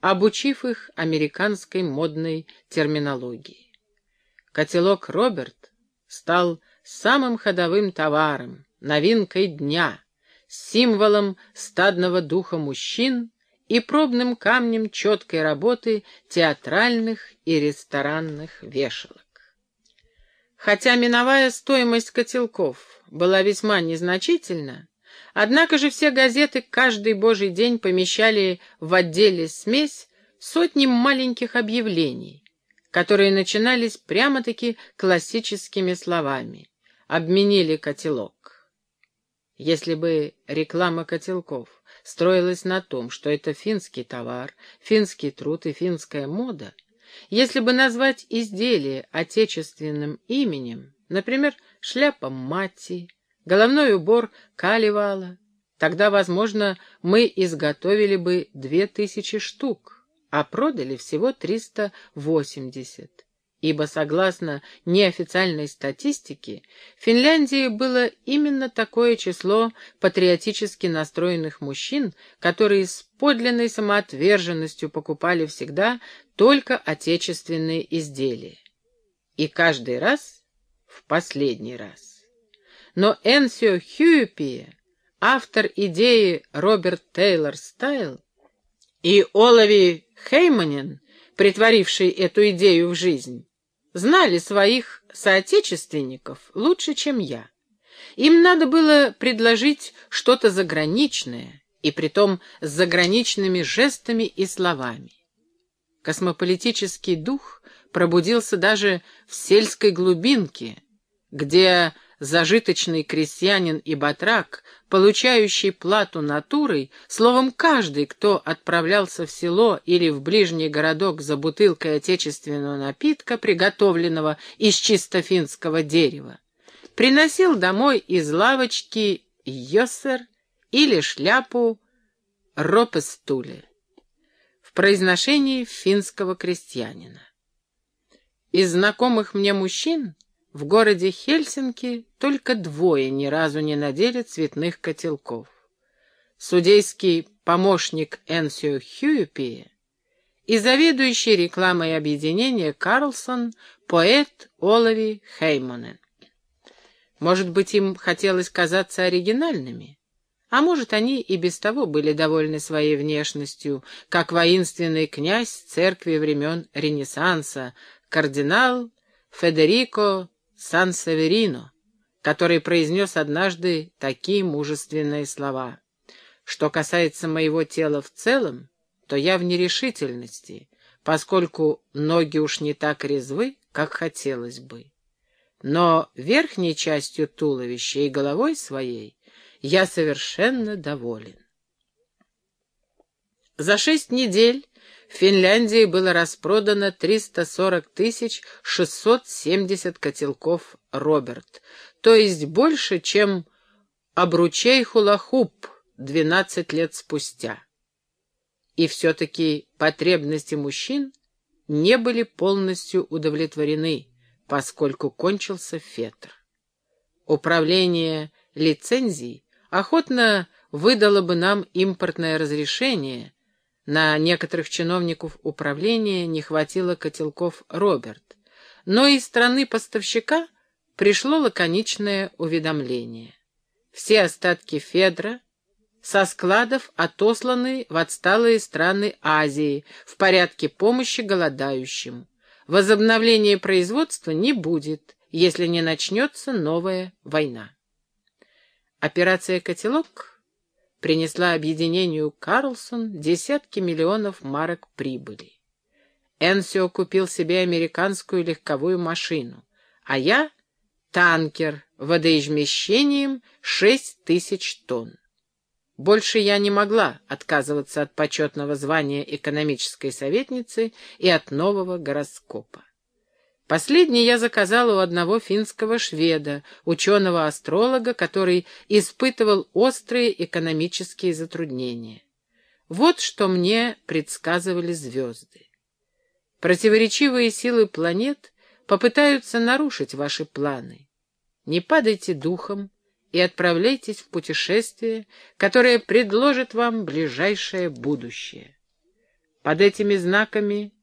обучив их американской модной терминологии. Котелок «Роберт» стал самым ходовым товаром, новинкой дня, символом стадного духа мужчин и пробным камнем четкой работы театральных и ресторанных вешалок. Хотя миновая стоимость котелков была весьма незначительна, однако же все газеты каждый божий день помещали в отделе «Смесь» сотни маленьких объявлений, которые начинались прямо-таки классическими словами «Обменили котелок». Если бы реклама котелков строилась на том, что это финский товар, финский труд и финская мода, если бы назвать изделие отечественным именем, например, шляпа мати, головной убор каливала, тогда, возможно, мы изготовили бы две тысячи штук, а продали всего триста восемьдесят ибо, согласно неофициальной статистике, в Финляндии было именно такое число патриотически настроенных мужчин, которые с подлинной самоотверженностью покупали всегда только отечественные изделия. И каждый раз в последний раз. Но Энсио Хьюпи, автор идеи Роберт Тейлор Стайл, и Олови Хейманен, притворивший эту идею в жизнь, знали своих соотечественников лучше, чем я. Им надо было предложить что-то заграничное, и притом с заграничными жестами и словами. Космополитический дух пробудился даже в сельской глубинке, где зажиточный крестьянин и батрак, получающий плату натурой, словом, каждый, кто отправлялся в село или в ближний городок за бутылкой отечественного напитка, приготовленного из чисто финского дерева, приносил домой из лавочки йосер или шляпу ропестуле в произношении финского крестьянина. Из знакомых мне мужчин в городе Хельсинки только двое ни разу не надели цветных котелков. Судейский помощник Энсио Хьюпи и заведующий рекламой объединения Карлсон, поэт Олови Хеймонен. Может быть, им хотелось казаться оригинальными? А может, они и без того были довольны своей внешностью, как воинственный князь церкви времен Ренессанса, кардинал Федерико Сан-Северино, который произнес однажды такие мужественные слова. «Что касается моего тела в целом, то я в нерешительности, поскольку ноги уж не так резвы, как хотелось бы. Но верхней частью туловища и головой своей я совершенно доволен». За шесть недель в Финляндии было распродано 340 670 котелков «Роберт», то есть больше, чем обручей хулахуп 12 лет спустя. И все-таки потребности мужчин не были полностью удовлетворены, поскольку кончился фетр. Управление лицензий охотно выдало бы нам импортное разрешение, на некоторых чиновников управления не хватило котелков Роберт, но из страны поставщика пришло лаконичное уведомление. Все остатки Федра со складов отосланы в отсталые страны Азии в порядке помощи голодающим. Возобновления производства не будет, если не начнется новая война. Операция «Котелок» принесла объединению Карлсон десятки миллионов марок прибыли. Энсио купил себе американскую легковую машину, а я — танкер водоизмещением шесть тысяч тонн. Больше я не могла отказываться от почетного звания экономической советницы и от нового гороскопа. Последний я заказал у одного финского шведа, ученого-астролога, который испытывал острые экономические затруднения. Вот что мне предсказывали звезды. Противоречивые силы планет попытаются нарушить ваши планы. Не падайте духом и отправляйтесь в путешествие, которое предложит вам ближайшее будущее. Под этими знаками